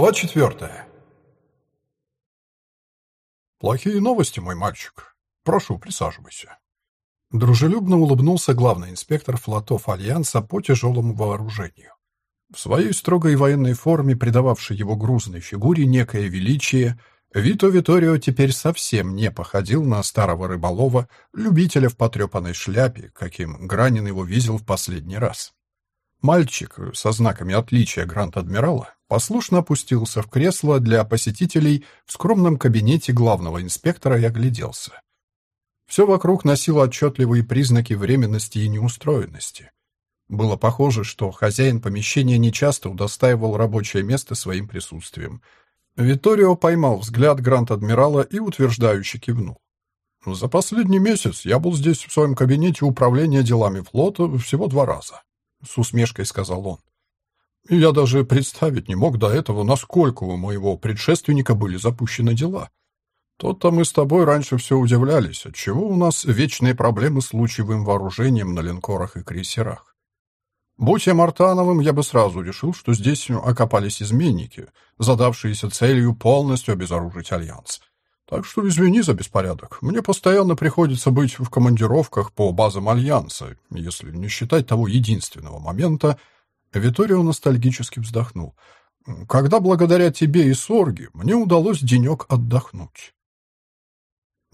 Глава четвертая. «Плохие новости, мой мальчик. Прошу, присаживайся». Дружелюбно улыбнулся главный инспектор флотов Альянса по тяжелому вооружению. В своей строгой военной форме, придававшей его грузной фигуре некое величие, Вито Виторио теперь совсем не походил на старого рыболова, любителя в потрепанной шляпе, каким Гранин его видел в последний раз. Мальчик со знаками отличия Гранд-Адмирала послушно опустился в кресло для посетителей в скромном кабинете главного инспектора и огляделся. Все вокруг носило отчетливые признаки временности и неустроенности. Было похоже, что хозяин помещения нечасто удостаивал рабочее место своим присутствием. Виторио поймал взгляд Гранд-Адмирала и утверждающе кивнул. «За последний месяц я был здесь в своем кабинете управления делами флота всего два раза. — с усмешкой сказал он. «Я даже представить не мог до этого, насколько у моего предшественника были запущены дела. То-то мы с тобой раньше все удивлялись, отчего у нас вечные проблемы с лучевым вооружением на линкорах и крейсерах. Будь я Мартановым, я бы сразу решил, что здесь окопались изменники, задавшиеся целью полностью обезоружить Альянс. Так что извини за беспорядок. Мне постоянно приходится быть в командировках по базам Альянса, если не считать того единственного момента. Виторио ностальгически вздохнул. Когда благодаря тебе и Сорге мне удалось денек отдохнуть.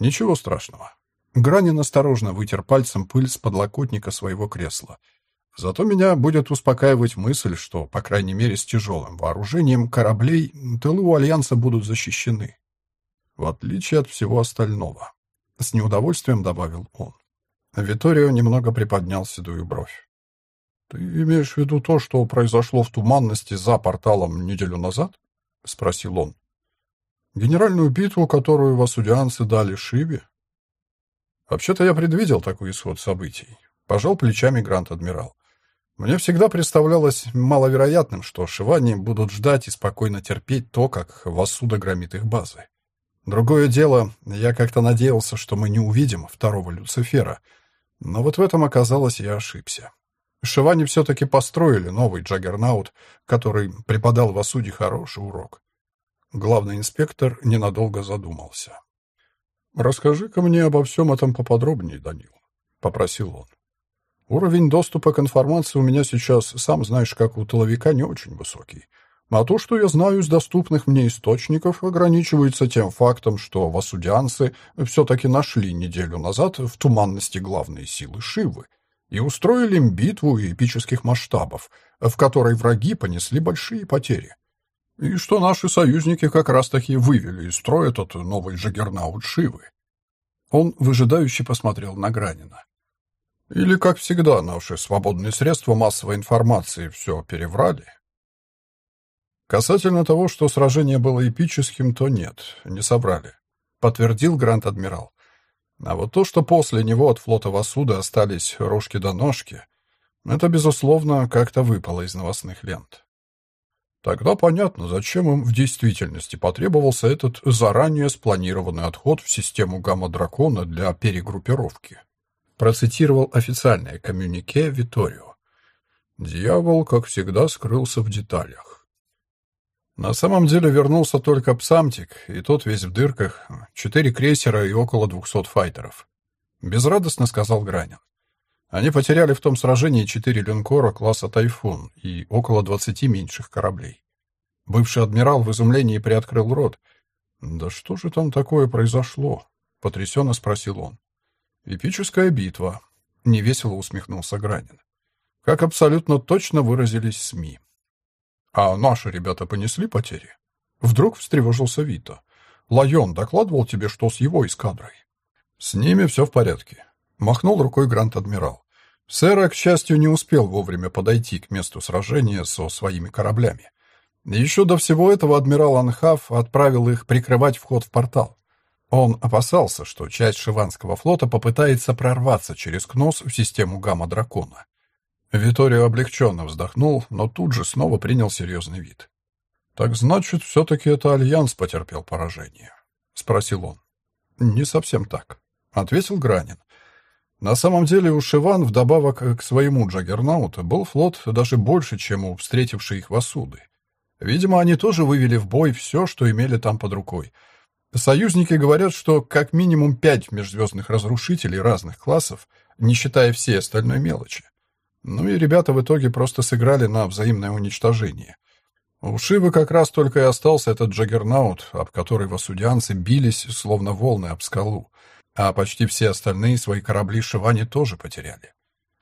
Ничего страшного. Гранин осторожно вытер пальцем пыль с подлокотника своего кресла. Зато меня будет успокаивать мысль, что, по крайней мере, с тяжелым вооружением кораблей тылы у Альянса будут защищены в отличие от всего остального. С неудовольствием добавил он. Виторио немного приподнял седую бровь. «Ты имеешь в виду то, что произошло в туманности за порталом неделю назад?» — спросил он. «Генеральную битву, которую васудианцы дали Шиве?» «Вообще-то я предвидел такой исход событий», — пожал плечами Грант-адмирал. «Мне всегда представлялось маловероятным, что шиване будут ждать и спокойно терпеть то, как Васуда громит их базы. Другое дело, я как-то надеялся, что мы не увидим второго Люцифера. Но вот в этом оказалось я ошибся. Шивани все-таки построили новый Джаггернаут, который преподал Васуде хороший урок. Главный инспектор ненадолго задумался. «Расскажи-ка мне обо всем этом поподробнее, Данил», — попросил он. «Уровень доступа к информации у меня сейчас, сам знаешь, как у тыловика, не очень высокий. А то, что я знаю из доступных мне источников, ограничивается тем фактом, что васудианцы все-таки нашли неделю назад в туманности главные силы Шивы и устроили им битву эпических масштабов, в которой враги понесли большие потери. И что наши союзники как раз-таки вывели из строя этот новый джаггернаут Шивы. Он выжидающе посмотрел на Гранина. Или, как всегда, наши свободные средства массовой информации все переврали? Касательно того, что сражение было эпическим, то нет, не собрали, подтвердил Гранд-адмирал. А вот то, что после него от флота Васуда остались рожки до ножки, это, безусловно, как-то выпало из новостных лент. Тогда понятно, зачем им в действительности потребовался этот заранее спланированный отход в систему гамма-дракона для перегруппировки. Процитировал официальное коммюнике Виторио. Дьявол, как всегда, скрылся в деталях. На самом деле вернулся только Псамтик, и тот весь в дырках, четыре крейсера и около двухсот файтеров. Безрадостно сказал Гранин. Они потеряли в том сражении четыре линкора класса «Тайфун» и около двадцати меньших кораблей. Бывший адмирал в изумлении приоткрыл рот. «Да что же там такое произошло?» — потрясенно спросил он. «Эпическая битва», — невесело усмехнулся Гранин. Как абсолютно точно выразились СМИ. А наши ребята понесли потери? Вдруг встревожился Вита. Лайон докладывал тебе, что с его эскадрой? С ними все в порядке. Махнул рукой Грант-адмирал. Сэра, к счастью, не успел вовремя подойти к месту сражения со своими кораблями. Еще до всего этого адмирал Анхав отправил их прикрывать вход в портал. Он опасался, что часть Шиванского флота попытается прорваться через Кнос в систему Гамма-Дракона. Виторио облегченно вздохнул, но тут же снова принял серьезный вид. «Так значит, все-таки это Альянс потерпел поражение?» — спросил он. «Не совсем так», — ответил Гранин. На самом деле у Шиван вдобавок к своему Джаггернауту был флот даже больше, чем у встретившей их Васуды. Видимо, они тоже вывели в бой все, что имели там под рукой. Союзники говорят, что как минимум пять межзвездных разрушителей разных классов, не считая всей остальной мелочи. Ну и ребята в итоге просто сыграли на взаимное уничтожение. У Шивы как раз только и остался этот джаггернаут, об который васудианцы бились, словно волны об скалу, а почти все остальные свои корабли Шивани тоже потеряли.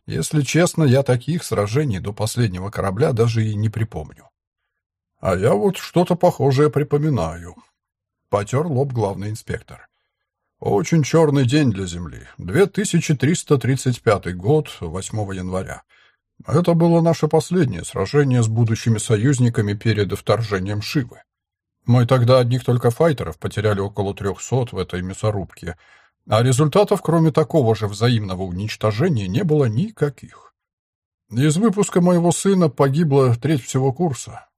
Если честно, я таких сражений до последнего корабля даже и не припомню. А я вот что-то похожее припоминаю. Потер лоб главный инспектор. Очень черный день для Земли. 2335 год, 8 января. Это было наше последнее сражение с будущими союзниками перед вторжением Шивы. Мы тогда одних только файтеров потеряли около трехсот в этой мясорубке, а результатов, кроме такого же взаимного уничтожения, не было никаких. Из выпуска моего сына погибло треть всего курса.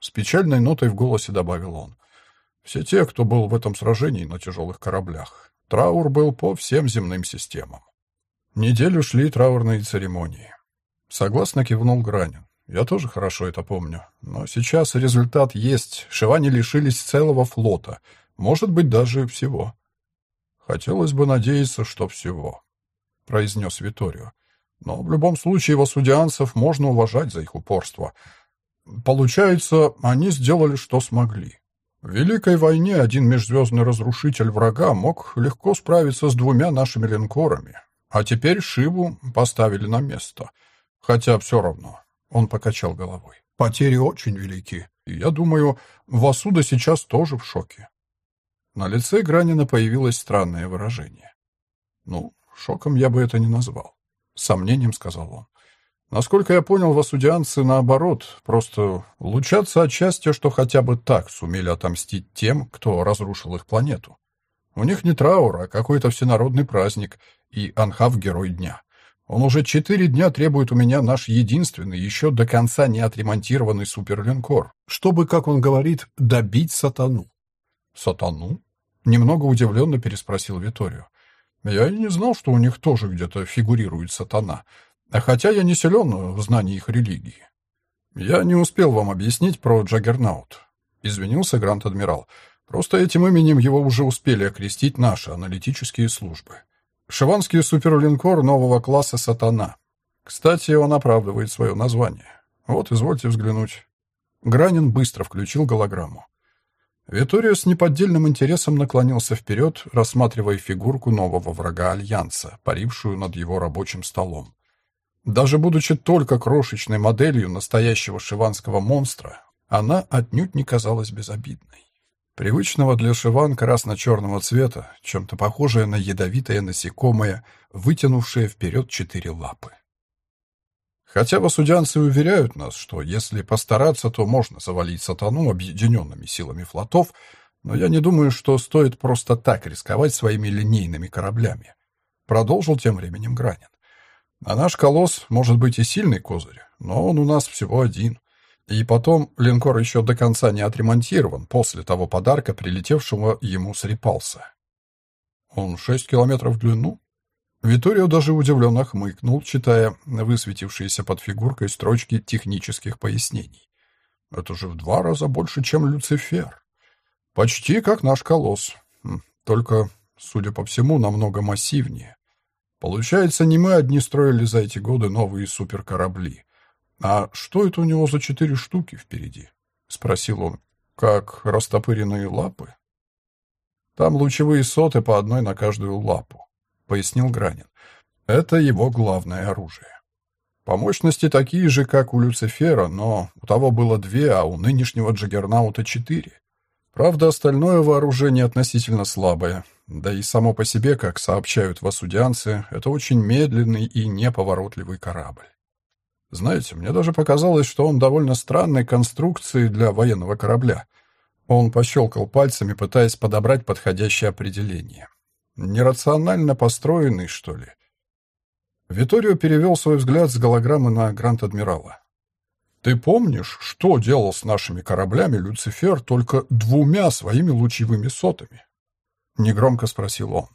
С печальной нотой в голосе добавил он. Все те, кто был в этом сражении на тяжелых кораблях. Траур был по всем земным системам. Неделю шли траурные церемонии. Согласно кивнул Гранин. Я тоже хорошо это помню. Но сейчас результат есть. Шивани лишились целого флота. Может быть, даже всего. Хотелось бы надеяться, что всего, произнес Виторио. Но в любом случае васудианцев можно уважать за их упорство. Получается, они сделали, что смогли. В Великой войне один межзвездный разрушитель врага мог легко справиться с двумя нашими линкорами, а теперь Шиву поставили на место — Хотя все равно. Он покачал головой. Потери очень велики. И я думаю, Васуда сейчас тоже в шоке. На лице Гранина появилось странное выражение. Ну, шоком я бы это не назвал. Сомнением сказал он. Насколько я понял, васудианцы, наоборот, просто лучатся от счастья, что хотя бы так сумели отомстить тем, кто разрушил их планету. У них не траур, а какой-то всенародный праздник, и Анхав — герой дня. Он уже четыре дня требует у меня наш единственный, еще до конца не отремонтированный суперлинкор, чтобы, как он говорит, добить сатану. Сатану? Немного удивленно переспросил Виторио. Я и не знал, что у них тоже где-то фигурирует сатана, а хотя я не силен в знании их религии. Я не успел вам объяснить про Джаггернаут. Извинился Грант-адмирал. Просто этим именем его уже успели окрестить наши аналитические службы. Шиванский суперлинкор нового класса «Сатана». Кстати, он оправдывает свое название. Вот, извольте взглянуть. Гранин быстро включил голограмму. Виторио с неподдельным интересом наклонился вперед, рассматривая фигурку нового врага Альянса, парившую над его рабочим столом. Даже будучи только крошечной моделью настоящего шиванского монстра, она отнюдь не казалась безобидной привычного для шиван красно-черного цвета, чем-то похожее на ядовитое насекомое, вытянувшее вперед четыре лапы. Хотя васудянцы уверяют нас, что если постараться, то можно завалить сатану объединенными силами флотов, но я не думаю, что стоит просто так рисковать своими линейными кораблями. Продолжил тем временем Гранин. А наш колосс может быть и сильный козырь, но он у нас всего один. И потом, линкор еще до конца не отремонтирован после того подарка, прилетевшего ему с Репалса. Он шесть километров в длину? Виторио даже удивленно хмыкнул, читая высветившиеся под фигуркой строчки технических пояснений. Это же в два раза больше, чем Люцифер. Почти как наш колосс. Хм, только, судя по всему, намного массивнее. Получается, не мы одни строили за эти годы новые суперкорабли. «А что это у него за четыре штуки впереди?» — спросил он. «Как растопыренные лапы?» «Там лучевые соты по одной на каждую лапу», — пояснил Гранин. «Это его главное оружие. По мощности такие же, как у Люцифера, но у того было две, а у нынешнего Джаггернаута четыре. Правда, остальное вооружение относительно слабое, да и само по себе, как сообщают васудианцы, это очень медленный и неповоротливый корабль. Знаете, мне даже показалось, что он довольно странной конструкции для военного корабля. Он пощелкал пальцами, пытаясь подобрать подходящее определение. Нерационально построенный, что ли? Виторио перевел свой взгляд с голограммы на Гранд-Адмирала. «Ты помнишь, что делал с нашими кораблями Люцифер только двумя своими лучевыми сотами?» — негромко спросил он.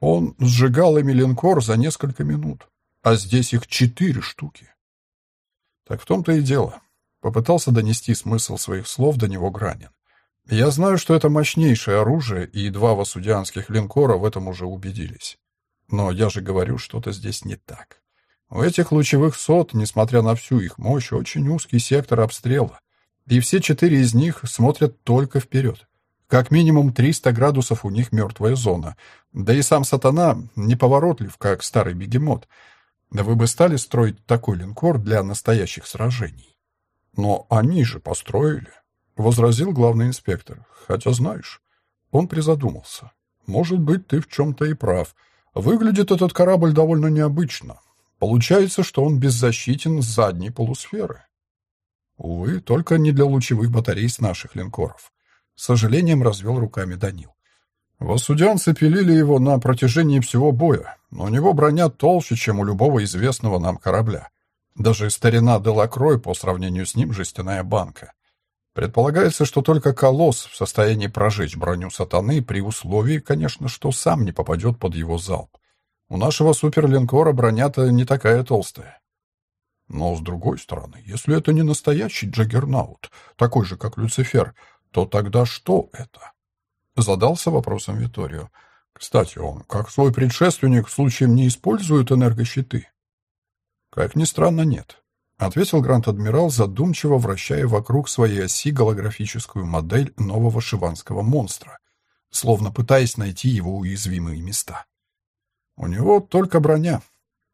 Он сжигал ими линкор за несколько минут, а здесь их четыре штуки. Так в том-то и дело. Попытался донести смысл своих слов до него Гранин. Я знаю, что это мощнейшее оружие, и два васудианских линкора в этом уже убедились. Но я же говорю, что-то здесь не так. У этих лучевых сот, несмотря на всю их мощь, очень узкий сектор обстрела. И все четыре из них смотрят только вперед. Как минимум 300 градусов у них мертвая зона. Да и сам сатана неповоротлив, как старый бегемот. Да вы бы стали строить такой линкор для настоящих сражений. Но они же построили, — возразил главный инспектор. Хотя, знаешь, он призадумался. Может быть, ты в чем-то и прав. Выглядит этот корабль довольно необычно. Получается, что он беззащитен с задней полусферы. Увы, только не для лучевых батарей с наших линкоров. С сожалением развел руками Данил. Воссудянцы пилили его на протяжении всего боя, но у него броня толще, чем у любого известного нам корабля. Даже старина Делакрой по сравнению с ним жестяная банка. Предполагается, что только колосс в состоянии прожечь броню сатаны при условии, конечно, что сам не попадет под его залп. У нашего суперлинкора броня-то не такая толстая. Но, с другой стороны, если это не настоящий Джаггернаут, такой же, как Люцифер, то тогда что это? Задался вопросом Виторио. Кстати, он, как свой предшественник, случаем не использует энергощиты? Как ни странно, нет ответил Гранд-адмирал, задумчиво вращая вокруг своей оси голографическую модель нового шиванского монстра, словно пытаясь найти его уязвимые места. У него только броня.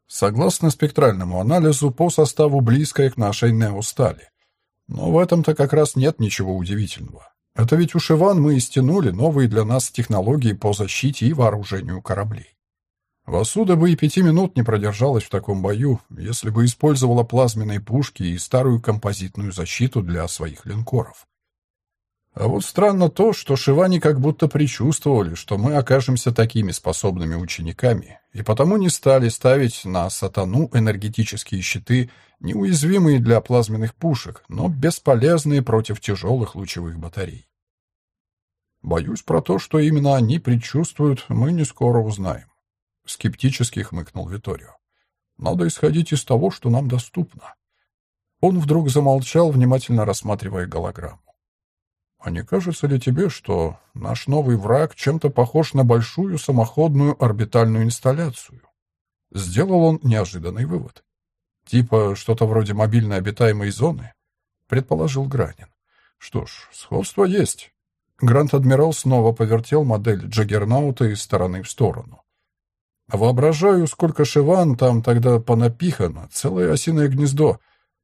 Согласно спектральному анализу, по составу близкая к нашей неостали. Но в этом-то как раз нет ничего удивительного. Это ведь у Шиван мы и стянули новые для нас технологии по защите и вооружению кораблей. Васуда бы и пяти минут не продержалась в таком бою, если бы использовала плазменные пушки и старую композитную защиту для своих линкоров. А вот странно то, что Шивани как будто предчувствовали, что мы окажемся такими способными учениками, и потому не стали ставить на сатану энергетические щиты, неуязвимые для плазменных пушек, но бесполезные против тяжелых лучевых батарей. Боюсь про то, что именно они предчувствуют, мы не скоро узнаем. Скептически хмыкнул Виторио. Надо исходить из того, что нам доступно. Он вдруг замолчал, внимательно рассматривая голограмму. А не кажется ли тебе, что наш новый враг чем-то похож на большую самоходную орбитальную инсталляцию? Сделал он неожиданный вывод. Типа что-то вроде мобильной обитаемой зоны, предположил Гранин. Что ж, сходство есть. Гранд-адмирал снова повертел модель Джаггернаута из стороны в сторону. Воображаю, сколько шиван там тогда понапихано, целое осиное гнездо.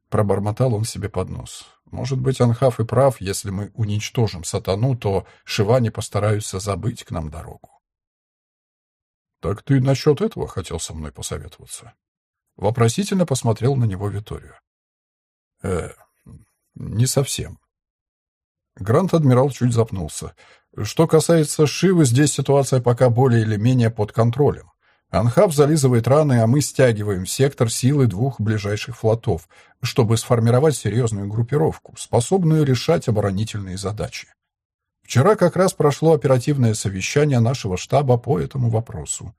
Пробормотал он себе под нос. Может быть, Анхав и прав, если мы уничтожим сатану, то шиване постараются забыть к нам дорогу. Так ты насчет этого хотел со мной посоветоваться? Вопросительно посмотрел на него Виторию. Э, не совсем. Грант-адмирал чуть запнулся. Что касается Шивы, здесь ситуация пока более или менее под контролем. Анхаб зализывает раны, а мы стягиваем сектор силы двух ближайших флотов, чтобы сформировать серьезную группировку, способную решать оборонительные задачи. Вчера как раз прошло оперативное совещание нашего штаба по этому вопросу.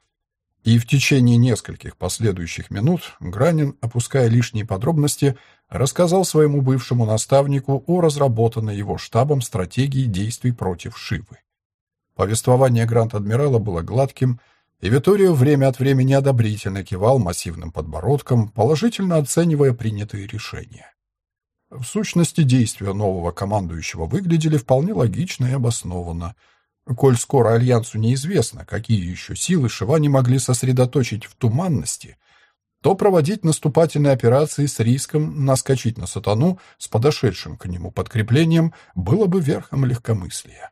И в течение нескольких последующих минут Гранин, опуская лишние подробности, рассказал своему бывшему наставнику о разработанной его штабом стратегии действий против Шивы. Повествование Гранд-адмирала было гладким, и Виторио время от времени одобрительно кивал массивным подбородком, положительно оценивая принятые решения. В сущности, действия нового командующего выглядели вполне логично и обоснованно. Коль скоро Альянсу неизвестно, какие еще силы Шивани могли сосредоточить в туманности, то проводить наступательные операции с риском наскочить на сатану с подошедшим к нему подкреплением было бы верхом легкомыслия.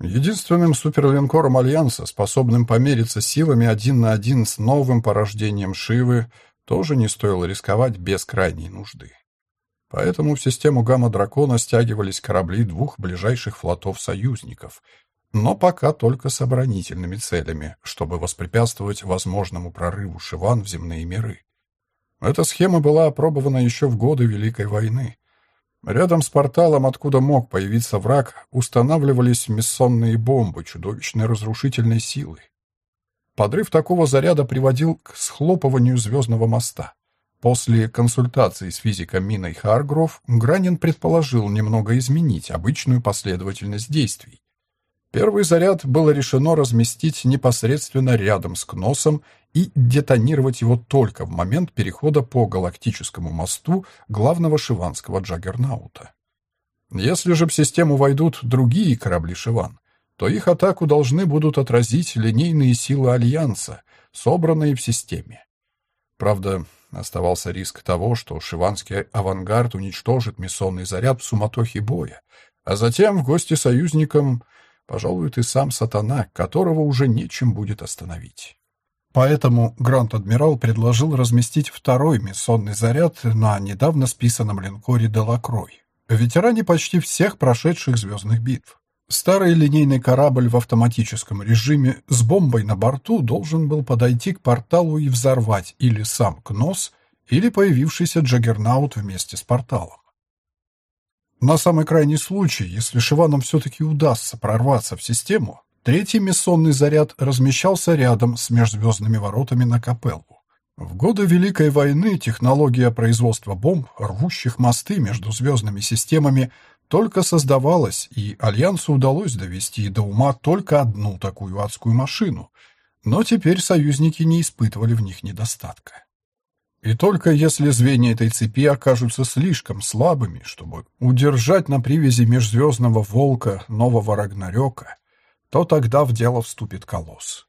Единственным суперлинкором Альянса, способным помериться силами один на один с новым порождением Шивы, тоже не стоило рисковать без крайней нужды. Поэтому в систему Гамма-Дракона стягивались корабли двух ближайших флотов союзников, но пока только с оборонительными целями, чтобы воспрепятствовать возможному прорыву Шиван в земные миры. Эта схема была опробована еще в годы Великой войны. Рядом с порталом, откуда мог появиться враг, устанавливались миссонные бомбы чудовищной разрушительной силы. Подрыв такого заряда приводил к схлопыванию звездного моста. После консультации с физиком Миной Харгров Гранин предположил немного изменить обычную последовательность действий. Первый заряд было решено разместить непосредственно рядом с Кносом и детонировать его только в момент перехода по галактическому мосту главного шиванского джаггернаута. Если же в систему войдут другие корабли Шиван, то их атаку должны будут отразить линейные силы Альянса, собранные в системе. Правда, оставался риск того, что шиванский авангард уничтожит миссонный заряд в суматохе боя, а затем в гости союзникам пожалует и сам сатана, которого уже нечем будет остановить. Поэтому Гранд-Адмирал предложил разместить второй миссонный заряд на недавно списанном линкоре «Делакрой», ветеране почти всех прошедших звездных битв. Старый линейный корабль в автоматическом режиме с бомбой на борту должен был подойти к порталу и взорвать или сам Кнос, или появившийся Джаггернаут вместе с порталом. На самый крайний случай, если Шиванам все-таки удастся прорваться в систему, Третий миссонный заряд размещался рядом с межзвездными воротами на Капеллу. В годы Великой войны технология производства бомб, рвущих мосты между звездными системами, только создавалась, и Альянсу удалось довести до ума только одну такую адскую машину, но теперь союзники не испытывали в них недостатка. И только если звенья этой цепи окажутся слишком слабыми, чтобы удержать на привязи межзвездного волка нового Рагнарёка, то тогда в дело вступит колосс.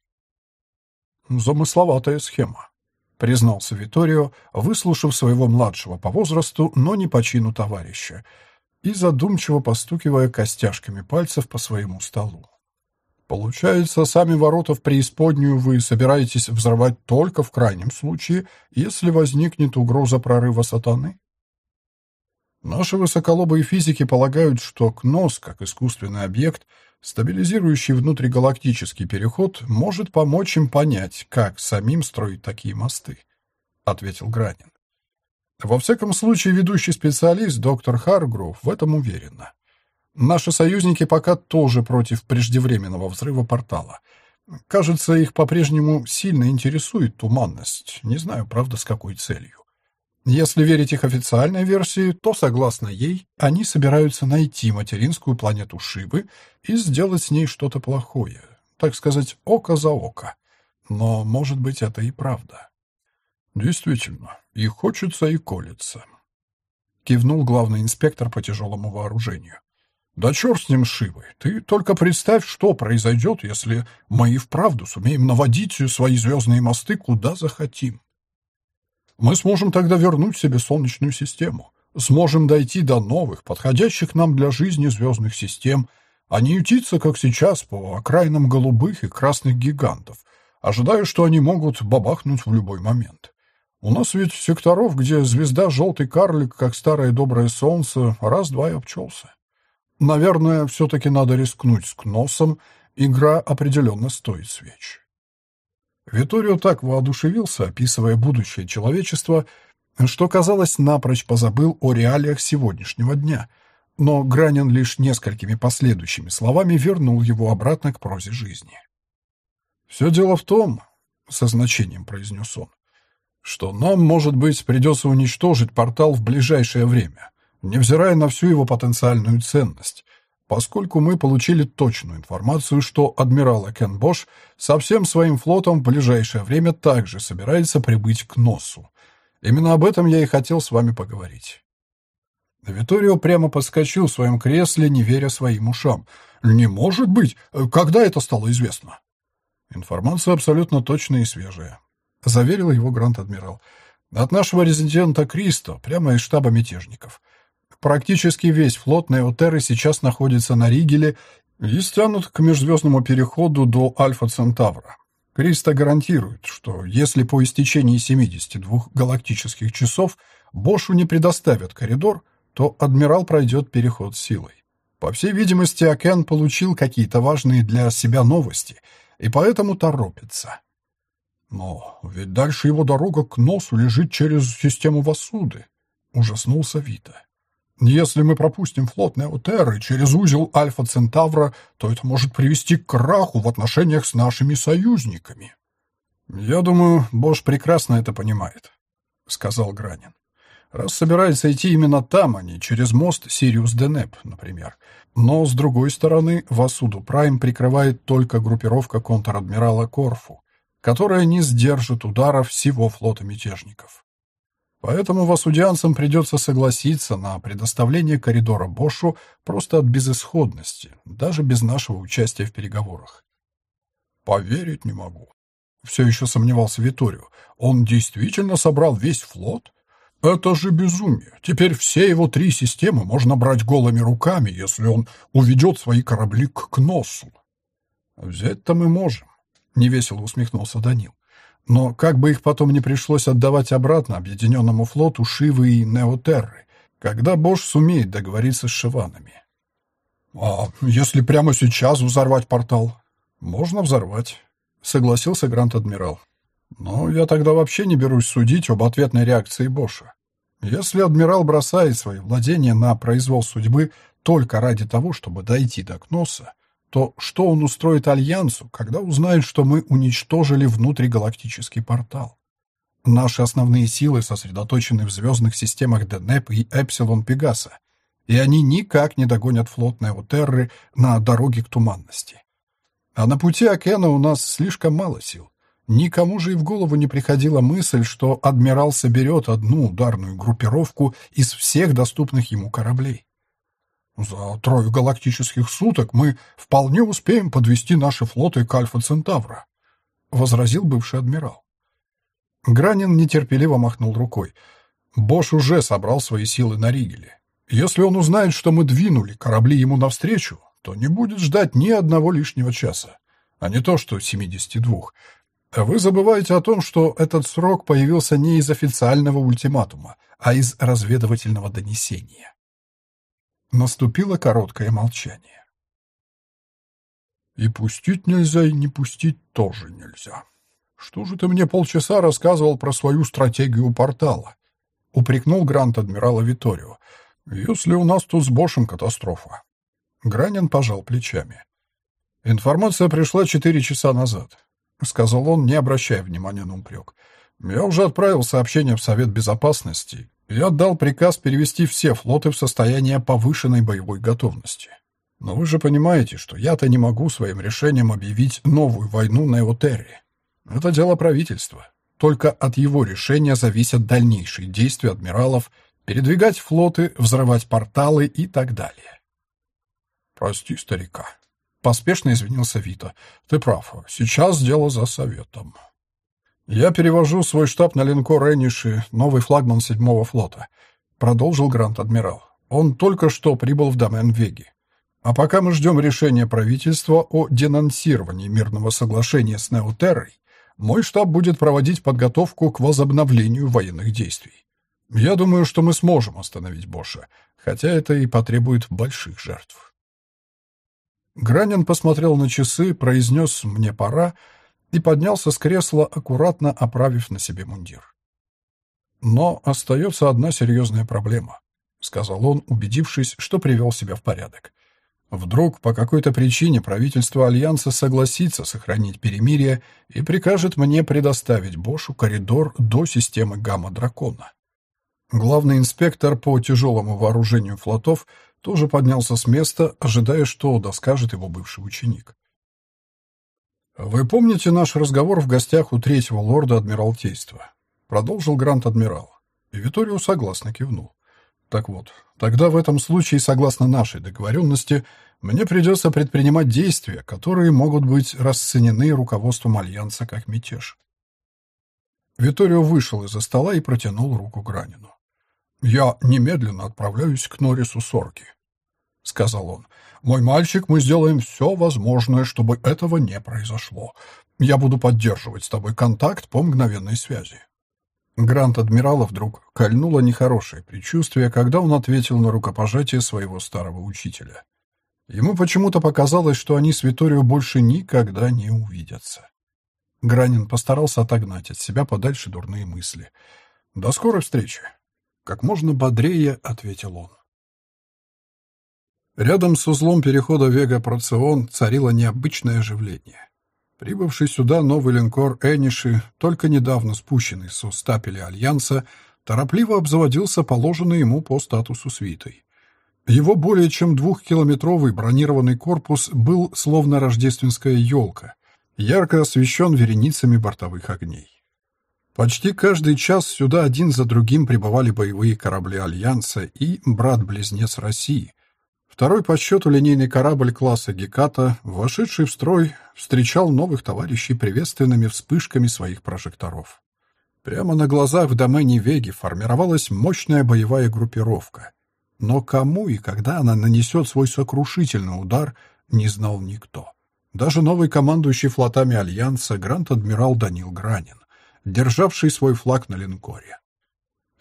«Замысловатая схема», — признался Виторио, выслушав своего младшего по возрасту, но не по чину товарища, и задумчиво постукивая костяшками пальцев по своему столу. «Получается, сами ворота в преисподнюю вы собираетесь взорвать только в крайнем случае, если возникнет угроза прорыва сатаны?» Наши высоколобые физики полагают, что КНОС, как искусственный объект, Стабилизирующий внутригалактический переход может помочь им понять, как самим строить такие мосты, ответил Гранин. Во всяком случае, ведущий специалист доктор Харгров в этом уверена. Наши союзники пока тоже против преждевременного взрыва портала. Кажется, их по-прежнему сильно интересует туманность. Не знаю, правда, с какой целью. Если верить их официальной версии, то, согласно ей, они собираются найти материнскую планету Шибы и сделать с ней что-то плохое, так сказать, око за око. Но, может быть, это и правда. Действительно, и хочется, и колется. Кивнул главный инспектор по тяжелому вооружению. Да черт с ним, Шивы, ты только представь, что произойдет, если мы и вправду сумеем наводить свои звездные мосты куда захотим. Мы сможем тогда вернуть себе Солнечную систему. Сможем дойти до новых, подходящих нам для жизни звездных систем, а не ютиться, как сейчас, по окраинам голубых и красных гигантов, ожидая, что они могут бабахнуть в любой момент. У нас ведь секторов, где звезда желтый карлик, как старое доброе солнце, раз-два и обчелся. Наверное, все-таки надо рискнуть с Кносом, игра определенно стоит свеч. Виторио так воодушевился, описывая будущее человечества, что, казалось, напрочь позабыл о реалиях сегодняшнего дня, но Гранин лишь несколькими последующими словами вернул его обратно к прозе жизни. «Все дело в том, — со значением произнес он, — что нам, может быть, придется уничтожить портал в ближайшее время, невзирая на всю его потенциальную ценность, поскольку мы получили точную информацию, что адмирал Кен Бош со всем своим флотом в ближайшее время также собирается прибыть к Носу. Именно об этом я и хотел с вами поговорить. Виторио прямо подскочил в своем кресле, не веря своим ушам. «Не может быть! Когда это стало известно?» «Информация абсолютно точная и свежая», — заверил его Гранд-адмирал. «От нашего резидента Кристо, прямо из штаба мятежников. Практически весь флот Неотерры сейчас находится на Ригеле и стянут к межзвездному переходу до Альфа-Центавра. Криста гарантирует, что если по истечении 72 галактических часов Бошу не предоставят коридор, то адмирал пройдет переход силой. По всей видимости, Акен получил какие-то важные для себя новости, и поэтому торопится. Но ведь дальше его дорога к носу лежит через систему Васуды, ужаснулся Вита. Если мы пропустим флот Неотерры через узел Альфа Центавра, то это может привести к краху в отношениях с нашими союзниками. Я думаю, Бош прекрасно это понимает, сказал Гранин. Раз собирается идти именно там, а не через мост Сириус Денеп, например. Но, с другой стороны, Васуду Прайм прикрывает только группировка контр-адмирала Корфу, которая не сдержит ударов всего флота мятежников. Поэтому васудианцам придется согласиться на предоставление коридора Бошу просто от безысходности, даже без нашего участия в переговорах. «Поверить не могу», — все еще сомневался Виторио. «Он действительно собрал весь флот? Это же безумие. Теперь все его три системы можно брать голыми руками, если он уведет свои корабли к Кносу». «Взять-то мы можем», — невесело усмехнулся Данил. Но как бы их потом не пришлось отдавать обратно объединенному флоту Шивы и Неотерры, когда Бош сумеет договориться с Шиванами. «А если прямо сейчас взорвать портал?» «Можно взорвать», — согласился Грант-адмирал. «Но я тогда вообще не берусь судить об ответной реакции Боша. Если адмирал бросает свои владения на произвол судьбы только ради того, чтобы дойти до Кноса, то что он устроит Альянсу, когда узнает, что мы уничтожили внутригалактический портал? Наши основные силы сосредоточены в звездных системах Денеп и Эпсилон Пегаса, и они никак не догонят флот Неотерры на дороге к туманности. А на пути Акена у нас слишком мало сил. Никому же и в голову не приходила мысль, что адмирал соберет одну ударную группировку из всех доступных ему кораблей. За трое галактических суток мы вполне успеем подвести наши флоты к Альфа-Центавра», — возразил бывший адмирал. Гранин нетерпеливо махнул рукой. Бош уже собрал свои силы на Ригеле. Если он узнает, что мы двинули корабли ему навстречу, то не будет ждать ни одного лишнего часа, а не то что 72. Вы забываете о том, что этот срок появился не из официального ультиматума, а из разведывательного донесения. Наступило короткое молчание. «И пустить нельзя, и не пустить тоже нельзя. Что же ты мне полчаса рассказывал про свою стратегию портала?» — упрекнул Грант адмирала Виторио. «Если у нас тут с Бошем катастрофа». Гранин пожал плечами. «Информация пришла четыре часа назад», — сказал он, не обращая внимания на упрек. «Я уже отправил сообщение в Совет Безопасности, я отдал приказ перевести все флоты в состояние повышенной боевой готовности. Но вы же понимаете, что я-то не могу своим решением объявить новую войну на Эотерре. Это дело правительства. Только от его решения зависят дальнейшие действия адмиралов, передвигать флоты, взрывать порталы и так далее. «Прости, старика», — поспешно извинился Вита. «Ты прав. Сейчас дело за советом». «Я перевожу свой штаб на линкор Эниши, новый флагман седьмого флота», — продолжил Грант-адмирал. «Он только что прибыл в домен Веги. А пока мы ждем решения правительства о денонсировании мирного соглашения с Неотеррой, мой штаб будет проводить подготовку к возобновлению военных действий. Я думаю, что мы сможем остановить Боша, хотя это и потребует больших жертв». Гранин посмотрел на часы, произнес «мне пора», и поднялся с кресла, аккуратно оправив на себе мундир. «Но остается одна серьезная проблема», — сказал он, убедившись, что привел себя в порядок. «Вдруг по какой-то причине правительство Альянса согласится сохранить перемирие и прикажет мне предоставить Бошу коридор до системы Гамма-Дракона». Главный инспектор по тяжелому вооружению флотов тоже поднялся с места, ожидая, что доскажет его бывший ученик. «Вы помните наш разговор в гостях у третьего лорда Адмиралтейства?» Продолжил Грант-адмирал. И Виторио согласно кивнул. «Так вот, тогда в этом случае, согласно нашей договоренности, мне придется предпринимать действия, которые могут быть расценены руководством Альянса как мятеж». Виторио вышел из-за стола и протянул руку Гранину. «Я немедленно отправляюсь к Норису Сорки», — сказал он. Мой мальчик, мы сделаем все возможное, чтобы этого не произошло. Я буду поддерживать с тобой контакт по мгновенной связи». Грант адмирала вдруг кольнуло нехорошее предчувствие, когда он ответил на рукопожатие своего старого учителя. Ему почему-то показалось, что они с Виторио больше никогда не увидятся. Гранин постарался отогнать от себя подальше дурные мысли. «До скорой встречи!» Как можно бодрее ответил он. Рядом с узлом перехода Вега-Процион царило необычное оживление. Прибывший сюда новый линкор Эниши, только недавно спущенный со стапеля Альянса, торопливо обзаводился положенной ему по статусу свитой. Его более чем двухкилометровый бронированный корпус был словно рождественская елка, ярко освещен вереницами бортовых огней. Почти каждый час сюда один за другим прибывали боевые корабли Альянса и брат-близнец России. Второй по счету линейный корабль класса Геката, вошедший в строй, встречал новых товарищей приветственными вспышками своих прожекторов. Прямо на глазах в домене Веги формировалась мощная боевая группировка. Но кому и когда она нанесет свой сокрушительный удар, не знал никто. Даже новый командующий флотами Альянса грант-адмирал Данил Гранин, державший свой флаг на линкоре.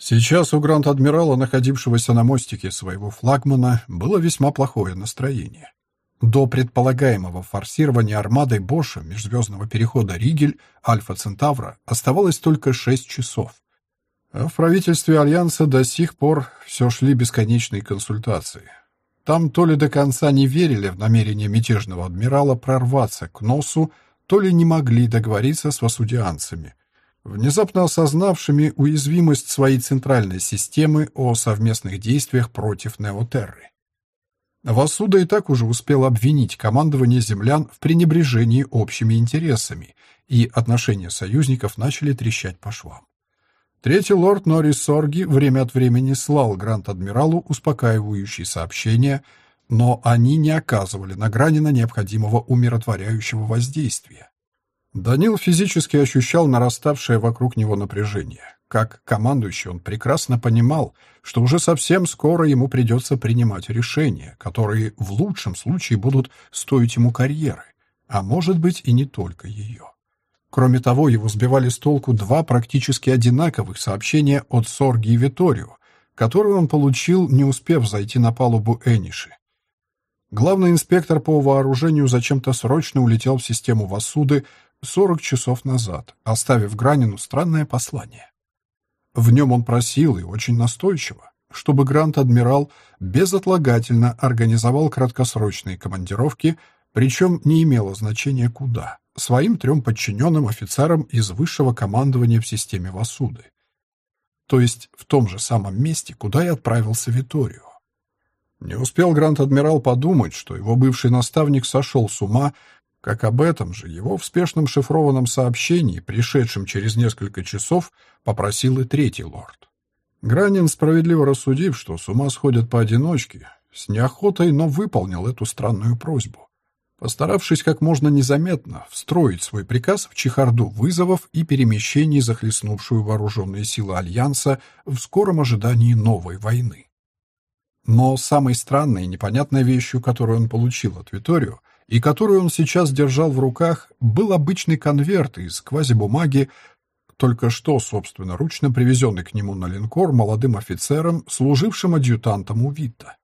Сейчас у грант-адмирала, находившегося на мостике своего флагмана, было весьма плохое настроение. До предполагаемого форсирования армадой Боша межзвездного перехода Ригель Альфа Центавра оставалось только шесть часов. А в правительстве Альянса до сих пор все шли бесконечные консультации. Там то ли до конца не верили в намерение мятежного адмирала прорваться к носу, то ли не могли договориться с васудианцами, внезапно осознавшими уязвимость своей центральной системы о совместных действиях против Неотерры. Васуда и так уже успел обвинить командование землян в пренебрежении общими интересами, и отношения союзников начали трещать по швам. Третий лорд Норрис Сорги время от времени слал Гранд-адмиралу успокаивающие сообщения, но они не оказывали на грани на необходимого умиротворяющего воздействия. Данил физически ощущал нараставшее вокруг него напряжение. Как командующий он прекрасно понимал, что уже совсем скоро ему придется принимать решения, которые в лучшем случае будут стоить ему карьеры, а может быть и не только ее. Кроме того, его сбивали с толку два практически одинаковых сообщения от Сорги и Виторио, которые он получил, не успев зайти на палубу Эниши. Главный инспектор по вооружению зачем-то срочно улетел в систему Васуды 40 часов назад, оставив Гранину странное послание. В нем он просил, и очень настойчиво, чтобы Грант-адмирал безотлагательно организовал краткосрочные командировки, причем не имело значения куда, своим трем подчиненным офицерам из высшего командования в системе Васуды. То есть в том же самом месте, куда и отправился Виторио. Не успел Грант-адмирал подумать, что его бывший наставник сошел с ума, как об этом же его в спешном шифрованном сообщении, пришедшем через несколько часов, попросил и третий лорд. Гранин, справедливо рассудив, что с ума сходят поодиночке, с неохотой, но выполнил эту странную просьбу, постаравшись как можно незаметно встроить свой приказ в чехарду вызовов и перемещений, захлестнувшую вооруженные силы Альянса в скором ожидании новой войны. Но самой странной и непонятной вещью, которую он получил от Виторио, и которую он сейчас держал в руках, был обычный конверт из квазибумаги, только что собственноручно привезенный к нему на линкор молодым офицером, служившим адъютантом у Витта.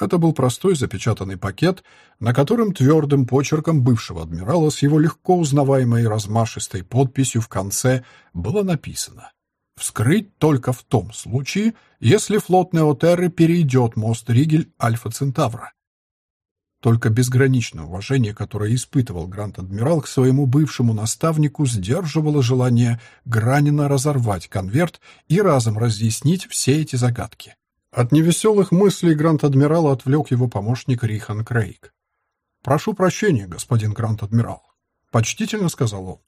Это был простой запечатанный пакет, на котором твердым почерком бывшего адмирала с его легко узнаваемой размашистой подписью в конце было написано «Вскрыть только в том случае, если флот Неотерры перейдет мост Ригель Альфа Центавра. Только безграничное уважение, которое испытывал Грант-адмирал к своему бывшему наставнику, сдерживало желание Гранина разорвать конверт и разом разъяснить все эти загадки. От невеселых мыслей Грант-адмирала отвлек его помощник Рихан Крейг. «Прошу прощения, господин Грант-адмирал», — почтительно сказал он.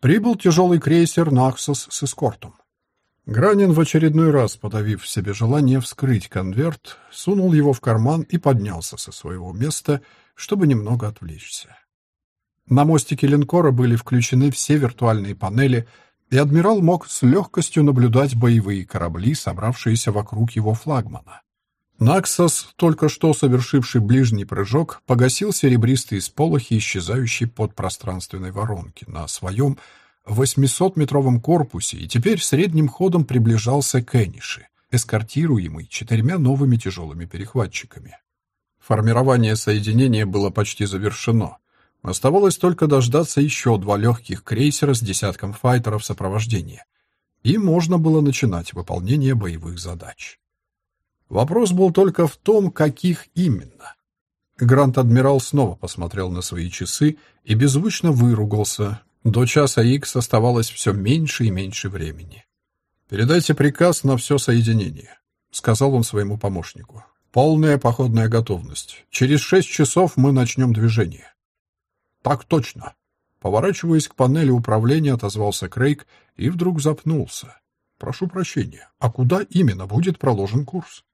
«Прибыл тяжелый крейсер «Наксос» с эскортом. Гранин в очередной раз, подавив в себе желание вскрыть конверт, сунул его в карман и поднялся со своего места, чтобы немного отвлечься. На мостике линкора были включены все виртуальные панели, и адмирал мог с легкостью наблюдать боевые корабли, собравшиеся вокруг его флагмана. Наксос, только что совершивший ближний прыжок, погасил серебристые сполохи, исчезающие под пространственной воронки на своем 800-метровом корпусе и теперь средним ходом приближался к Эниши, эскортируемый четырьмя новыми тяжелыми перехватчиками. Формирование соединения было почти завершено. Оставалось только дождаться еще два легких крейсера с десятком файтеров сопровождения. И можно было начинать выполнение боевых задач. Вопрос был только в том, каких именно. Грант-адмирал снова посмотрел на свои часы и беззвучно выругался. До часа Икс оставалось все меньше и меньше времени. «Передайте приказ на все соединение», — сказал он своему помощнику. «Полная походная готовность. Через шесть часов мы начнем движение». «Так точно». Поворачиваясь к панели управления, отозвался Крейг и вдруг запнулся. «Прошу прощения, а куда именно будет проложен курс?»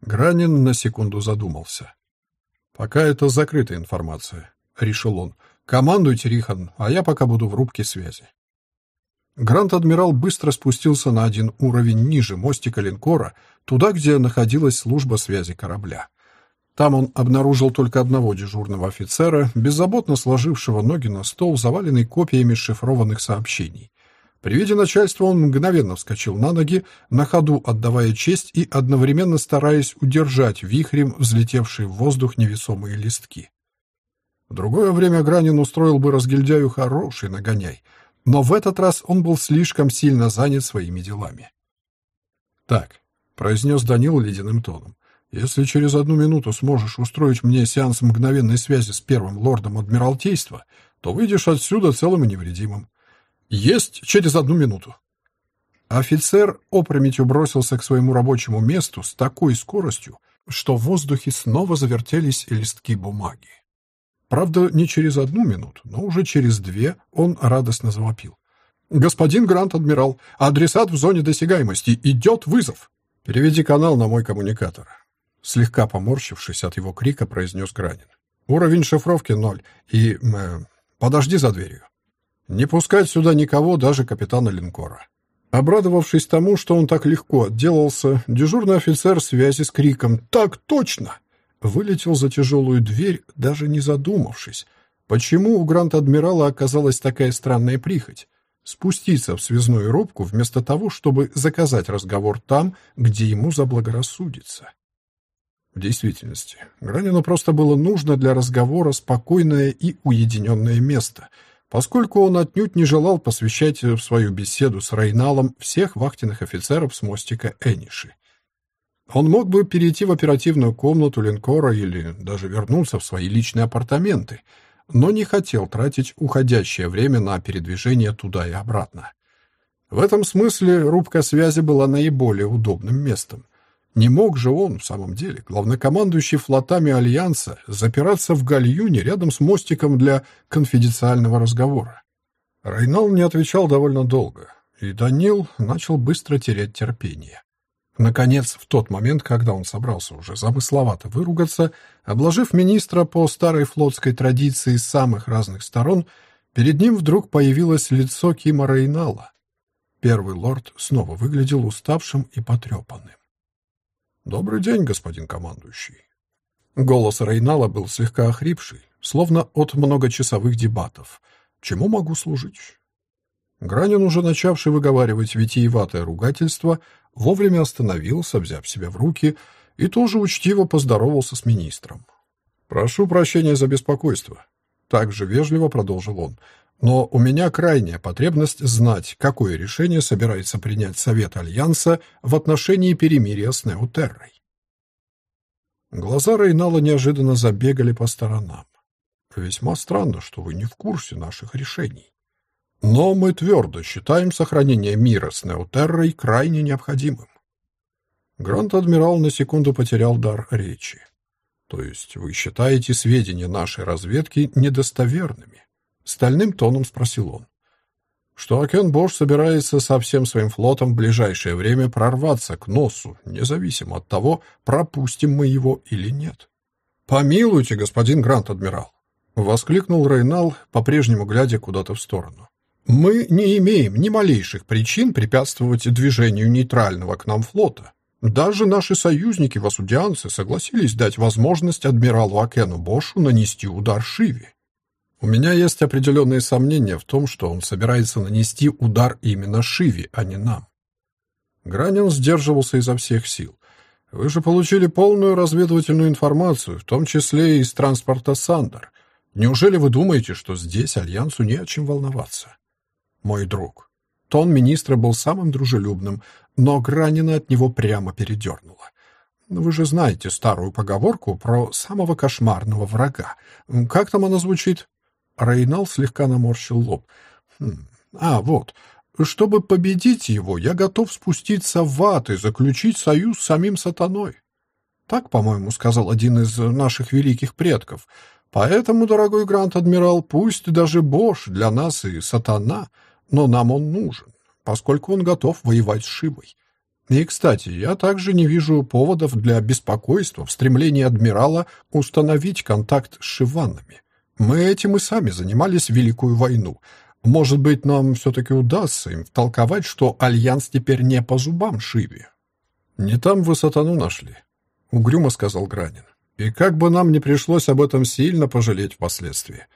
Гранин на секунду задумался. «Пока это закрытая информация», — решил он. «Командуйте, Рихан, а я пока буду в рубке связи». Грант-адмирал быстро спустился на один уровень ниже мостика линкора, туда, где находилась служба связи корабля. Там он обнаружил только одного дежурного офицера, беззаботно сложившего ноги на стол, заваленный копиями шифрованных сообщений. При виде начальства он мгновенно вскочил на ноги, на ходу отдавая честь и одновременно стараясь удержать вихрем взлетевшие в воздух невесомые листки. В другое время Гранин устроил бы разгильдяю хороший нагоняй, но в этот раз он был слишком сильно занят своими делами. «Так», — произнес Данил ледяным тоном, — «если через одну минуту сможешь устроить мне сеанс мгновенной связи с первым лордом Адмиралтейства, то выйдешь отсюда целым и невредимым. «Есть через одну минуту». Офицер опрометью бросился к своему рабочему месту с такой скоростью, что в воздухе снова завертелись листки бумаги. Правда, не через одну минуту, но уже через две он радостно завопил. «Господин Грант-адмирал, адресат в зоне досягаемости. Идет вызов!» «Переведи канал на мой коммуникатор». Слегка поморщившись от его крика, произнес Гранин. «Уровень шифровки ноль. И... Э, подожди за дверью». Не пускать сюда никого, даже капитана линкора. Обрадовавшись тому, что он так легко отделался, дежурный офицер связи с криком «Так точно!» Вылетел за тяжелую дверь, даже не задумавшись, почему у Гранд-адмирала оказалась такая странная прихоть спуститься в связную рубку вместо того, чтобы заказать разговор там, где ему заблагорассудится. В действительности, Гранину просто было нужно для разговора спокойное и уединенное место — поскольку он отнюдь не желал посвящать в свою беседу с Рейналом всех вахтенных офицеров с мостика Эниши. Он мог бы перейти в оперативную комнату линкора или даже вернуться в свои личные апартаменты, но не хотел тратить уходящее время на передвижение туда и обратно. В этом смысле рубка связи была наиболее удобным местом — не мог же он, в самом деле, главнокомандующий флотами Альянса, запираться в гальюне рядом с мостиком для конфиденциального разговора. Райнал не отвечал довольно долго, и Данил начал быстро терять терпение. Наконец, в тот момент, когда он собрался уже замысловато выругаться, обложив министра по старой флотской традиции с самых разных сторон, перед ним вдруг появилось лицо Кима Рейнала. Первый лорд снова выглядел уставшим и потрепанным. «Добрый день, господин командующий». Голос Рейнала был слегка охрипший, словно от многочасовых дебатов. «Чему могу служить?» Гранин, уже начавший выговаривать витиеватое ругательство, вовремя остановился, взяв себя в руки, и тоже учтиво поздоровался с министром. «Прошу прощения за беспокойство», — также вежливо продолжил он. Но у меня крайняя потребность знать, какое решение собирается принять Совет Альянса в отношении перемирия с Неутеррой. Глаза Рейнала неожиданно забегали по сторонам. Весьма странно, что вы не в курсе наших решений. Но мы твердо считаем сохранение мира с Неутеррой крайне необходимым. Грант-адмирал на секунду потерял дар речи. То есть вы считаете сведения нашей разведки недостоверными? Стальным тоном спросил он. Что Акен Бош собирается со всем своим флотом в ближайшее время прорваться к носу, независимо от того, пропустим мы его или нет. «Помилуйте, господин Грант-адмирал!» — воскликнул Рейнал, по-прежнему глядя куда-то в сторону. «Мы не имеем ни малейших причин препятствовать движению нейтрального к нам флота. Даже наши союзники, васудианцы, согласились дать возможность адмиралу Акену Бошу нанести удар Шиве. У меня есть определенные сомнения в том, что он собирается нанести удар именно Шиве, а не нам. Гранин сдерживался изо всех сил. Вы же получили полную разведывательную информацию, в том числе и из транспорта Сандер. Неужели вы думаете, что здесь Альянсу не о чем волноваться? Мой друг. Тон министра был самым дружелюбным, но Гранина от него прямо передернуло. Вы же знаете старую поговорку про самого кошмарного врага. Как там она звучит?» Рейнал слегка наморщил лоб. «Хм, «А, вот. Чтобы победить его, я готов спуститься в ад и заключить союз с самим сатаной». Так, по-моему, сказал один из наших великих предков. Поэтому, дорогой Грант-адмирал, пусть даже Бош для нас и сатана, но нам он нужен, поскольку он готов воевать с Шивой. И, кстати, я также не вижу поводов для беспокойства в стремлении адмирала установить контакт с шиванами. Мы этим и сами занимались в Великую войну. Может быть, нам все-таки удастся им втолковать, что Альянс теперь не по зубам Шиве. Не там вы сатану нашли, — угрюмо сказал Гранин. И как бы нам не пришлось об этом сильно пожалеть впоследствии.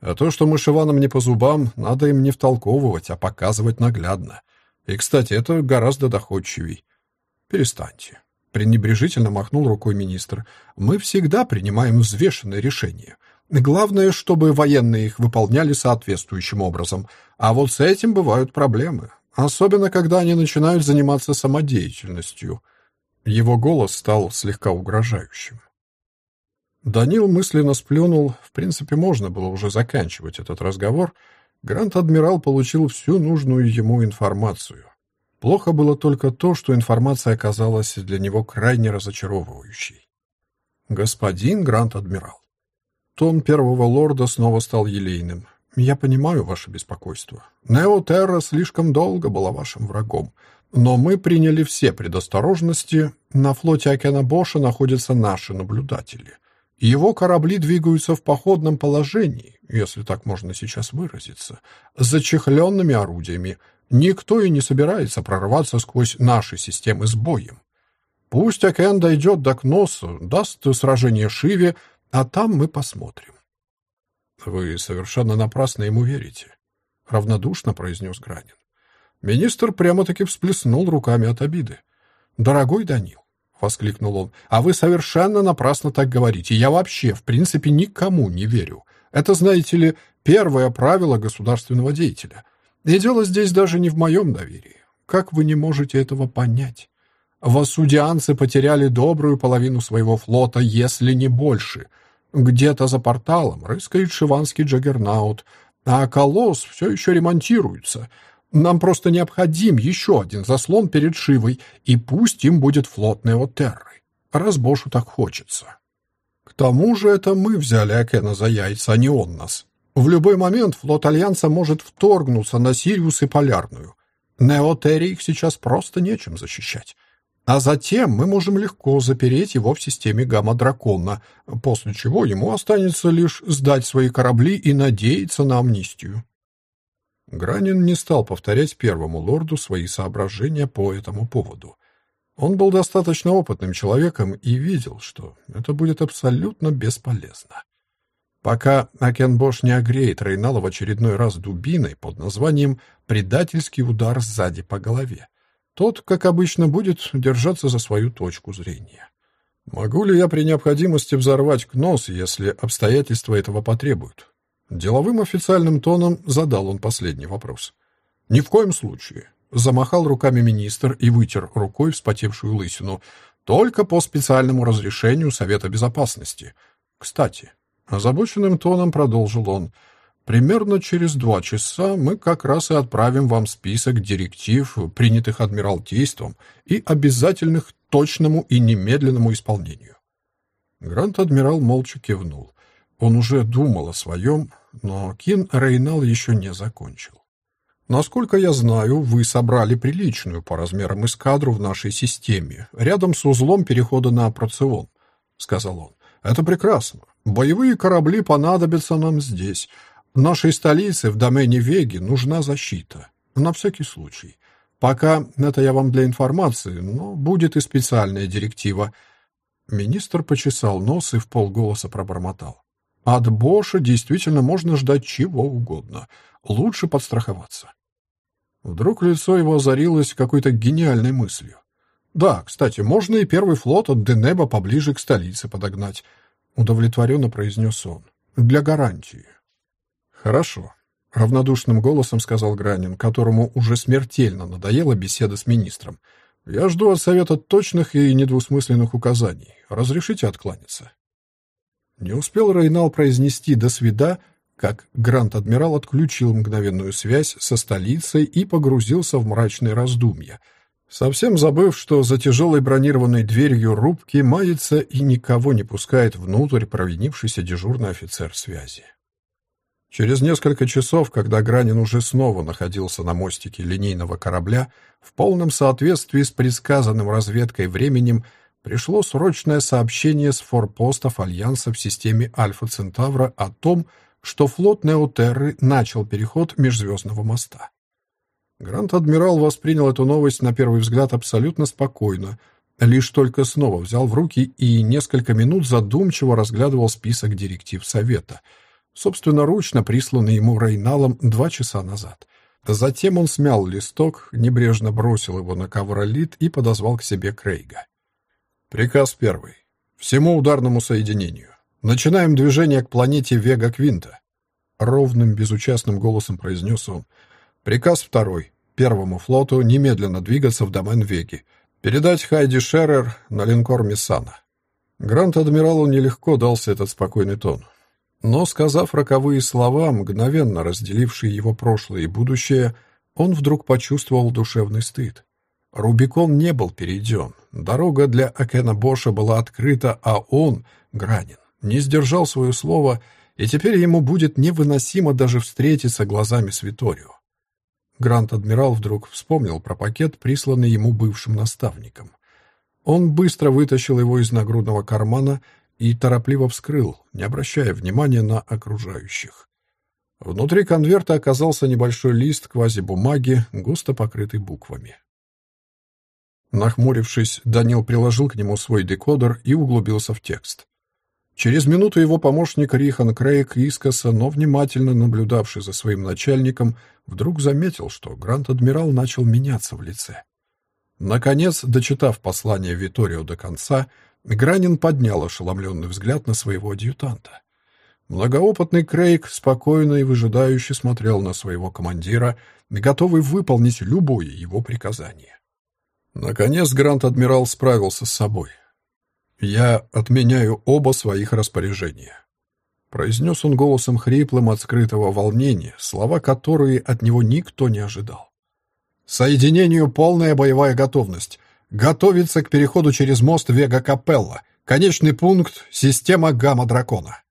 А то, что мы Шиванам не по зубам, надо им не втолковывать, а показывать наглядно. И, кстати, это гораздо доходчивей. Перестаньте. Пренебрежительно махнул рукой министр. Мы всегда принимаем взвешенные решения. Главное, чтобы военные их выполняли соответствующим образом. А вот с этим бывают проблемы. Особенно, когда они начинают заниматься самодеятельностью. Его голос стал слегка угрожающим. Данил мысленно сплюнул. В принципе, можно было уже заканчивать этот разговор. Грант-адмирал получил всю нужную ему информацию. Плохо было только то, что информация оказалась для него крайне разочаровывающей. «Господин Грант-адмирал». Тон первого лорда снова стал елейным. «Я понимаю ваше беспокойство. Неотерра слишком долго была вашим врагом. Но мы приняли все предосторожности. На флоте Океана Боша находятся наши наблюдатели. Его корабли двигаются в походном положении, если так можно сейчас выразиться, с зачехленными орудиями. Никто и не собирается прорваться сквозь наши системы с боем. Пусть Окен дойдет до Кноса, даст сражение Шиве, а там мы посмотрим. Вы совершенно напрасно ему верите, равнодушно произнес Гранин. Министр прямо-таки всплеснул руками от обиды. Дорогой Данил, — воскликнул он. «А вы совершенно напрасно так говорите. Я вообще, в принципе, никому не верю. Это, знаете ли, первое правило государственного деятеля. И дело здесь даже не в моем доверии. Как вы не можете этого понять? Вассудианцы потеряли добрую половину своего флота, если не больше. Где-то за порталом рыскает шиванский джаггернаут, а колосс все еще ремонтируется». Нам просто необходим еще один заслон перед Шивой, и пусть им будет флот Неотерры, раз Бошу так хочется. К тому же это мы взяли Акена за яйца, а не он нас. В любой момент флот Альянса может вторгнуться на Сириус и Полярную. Неотерри их сейчас просто нечем защищать. А затем мы можем легко запереть его в системе гамма-дракона, после чего ему останется лишь сдать свои корабли и надеяться на амнистию. Гранин не стал повторять первому лорду свои соображения по этому поводу. Он был достаточно опытным человеком и видел, что это будет абсолютно бесполезно. Пока Акенбош не огреет Рейнала в очередной раз дубиной под названием «предательский удар сзади по голове», тот, как обычно, будет держаться за свою точку зрения. Могу ли я при необходимости взорвать Кнос, если обстоятельства этого потребуют? Деловым официальным тоном задал он последний вопрос. «Ни в коем случае», — замахал руками министр и вытер рукой вспотевшую лысину, «только по специальному разрешению Совета Безопасности. Кстати», — озабоченным тоном продолжил он, «примерно через два часа мы как раз и отправим вам список директив, принятых Адмиралтейством и обязательных точному и немедленному исполнению». Грант-адмирал молча кивнул. Он уже думал о своем, но Кин Рейнал еще не закончил. Насколько я знаю, вы собрали приличную по размерам эскадру в нашей системе, рядом с узлом перехода на Процион, сказал он. Это прекрасно. Боевые корабли понадобятся нам здесь. В нашей столице, в домене Веги, нужна защита. На всякий случай. Пока это я вам для информации, но будет и специальная директива. Министр почесал нос и в полголоса пробормотал. От Боша действительно можно ждать чего угодно. Лучше подстраховаться. Вдруг лицо его озарилось какой-то гениальной мыслью. Да, кстати, можно и первый флот от Денеба поближе к столице подогнать, удовлетворенно произнес он. Для гарантии. Хорошо, равнодушным голосом сказал Гранин, которому уже смертельно надоела беседа с министром. Я жду от совета точных и недвусмысленных указаний. Разрешите откланяться?» Не успел Рейнал произнести «до свида», как Гранд-адмирал отключил мгновенную связь со столицей и погрузился в мрачные раздумья, совсем забыв, что за тяжелой бронированной дверью рубки мается и никого не пускает внутрь провинившийся дежурный офицер связи. Через несколько часов, когда Гранин уже снова находился на мостике линейного корабля, в полном соответствии с предсказанным разведкой временем, пришло срочное сообщение с форпостов Альянса в системе Альфа-Центавра о том, что флот Неотерры начал переход межзвездного моста. Гранд-адмирал воспринял эту новость на первый взгляд абсолютно спокойно, лишь только снова взял в руки и несколько минут задумчиво разглядывал список директив Совета, собственноручно присланный ему Рейналом два часа назад. Затем он смял листок, небрежно бросил его на ковролит и подозвал к себе Крейга. Приказ первый. Всему ударному соединению. Начинаем движение к планете Вега-Квинта. Ровным, безучастным голосом произнес он. Приказ второй. Первому флоту немедленно двигаться в домен Веги. Передать Хайди Шеррер на линкор Миссана. Грант-адмиралу нелегко дался этот спокойный тон. Но, сказав роковые слова, мгновенно разделившие его прошлое и будущее, он вдруг почувствовал душевный стыд. Рубикон не был перейден. Дорога для Акена Боша была открыта, а он, Гранин, не сдержал свое слово, и теперь ему будет невыносимо даже встретиться глазами с Виторио. Грант-адмирал вдруг вспомнил про пакет, присланный ему бывшим наставником. Он быстро вытащил его из нагрудного кармана и торопливо вскрыл, не обращая внимания на окружающих. Внутри конверта оказался небольшой лист квазибумаги, густо покрытый буквами. Нахмурившись, Данил приложил к нему свой декодер и углубился в текст. Через минуту его помощник Рихан Крейг искоса, но внимательно наблюдавший за своим начальником, вдруг заметил, что Гранд-адмирал начал меняться в лице. Наконец, дочитав послание Виторио до конца, Гранин поднял ошеломленный взгляд на своего адъютанта. Многоопытный Крейг спокойно и выжидающе смотрел на своего командира, готовый выполнить любое его приказание. Наконец Гранд-адмирал справился с собой. «Я отменяю оба своих распоряжения», — произнес он голосом хриплым от скрытого волнения, слова которые от него никто не ожидал. «Соединению полная боевая готовность. Готовиться к переходу через мост Вега-Капелла. Конечный пункт — система Гамма-Дракона».